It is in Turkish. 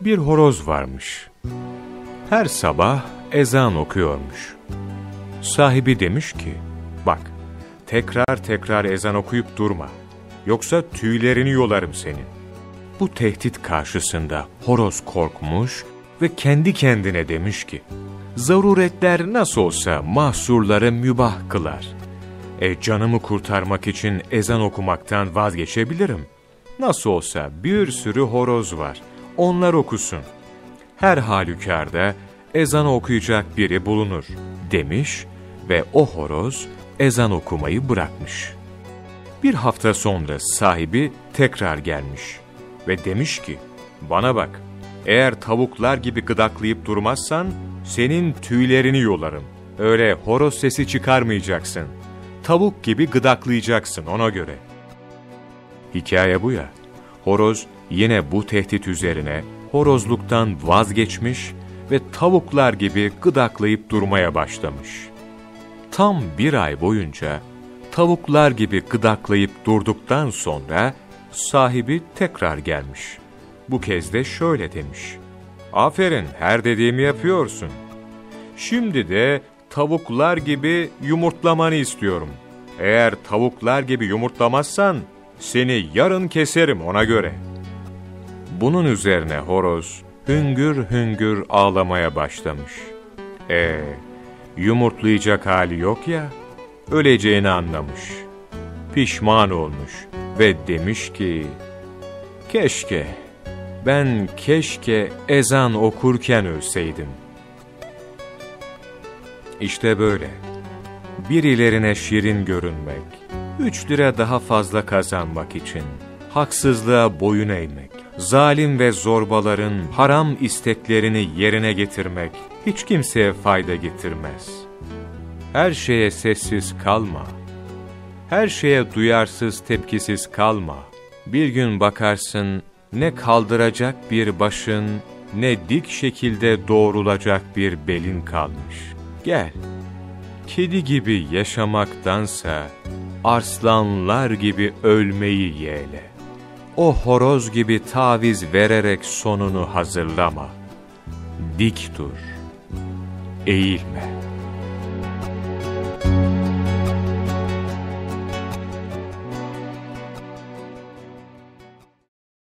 Bir horoz varmış. Her sabah ezan okuyormuş. Sahibi demiş ki, bak tekrar tekrar ezan okuyup durma. Yoksa tüylerini yolarım senin. Bu tehdit karşısında horoz korkmuş ve kendi kendine demiş ki, zaruretler nasıl olsa mahsurları mübah kılar. E canımı kurtarmak için ezan okumaktan vazgeçebilirim. Nasıl olsa bir sürü horoz var, onlar okusun. Her halükarda ezan okuyacak biri bulunur demiş ve o horoz ezan okumayı bırakmış. Bir hafta sonra sahibi tekrar gelmiş ve demiş ki, bana bak, eğer tavuklar gibi gıdaklayıp durmazsan, senin tüylerini yolarım. Öyle horoz sesi çıkarmayacaksın. Tavuk gibi gıdaklayacaksın ona göre. Hikaye bu ya. Horoz yine bu tehdit üzerine horozluktan vazgeçmiş ve tavuklar gibi gıdaklayıp durmaya başlamış. Tam bir ay boyunca tavuklar gibi gıdaklayıp durduktan sonra sahibi tekrar gelmiş. Bu kez de şöyle demiş. Aferin her dediğimi yapıyorsun. Şimdi de tavuklar gibi yumurtlamanı istiyorum. Eğer tavuklar gibi yumurtlamazsan seni yarın keserim ona göre. Bunun üzerine horoz hüngür hüngür ağlamaya başlamış. E yumurtlayacak hali yok ya, öleceğini anlamış. Pişman olmuş ve demiş ki, keşke, ben keşke ezan okurken ölseydim. İşte böyle, birilerine şirin görünmek, üç lira daha fazla kazanmak için, haksızlığa boyun eğmek, zalim ve zorbaların haram isteklerini yerine getirmek hiç kimseye fayda getirmez. Her şeye sessiz kalma. Her şeye duyarsız tepkisiz kalma. Bir gün bakarsın ne kaldıracak bir başın, ne dik şekilde doğrulacak bir belin kalmış. Gel, kedi gibi yaşamaktansa arslanlar gibi ölmeyi yeğle. O horoz gibi taviz vererek sonunu hazırlama. Dik dur, eğilme.